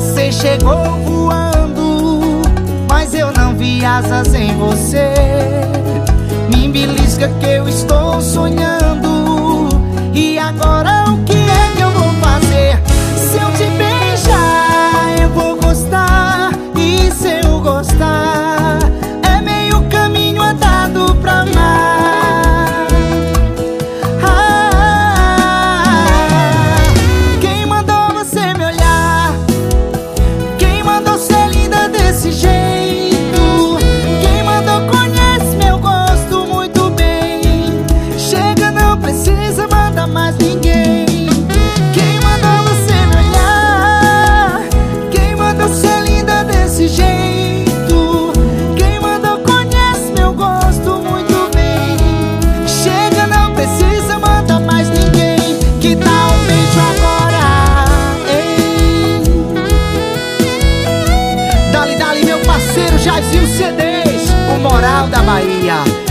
Você chegou voando Mas eu não vi asas em você. Me belisca que eu estou sonhando parceiro Jairzinho CDs, o Moral da Bahia.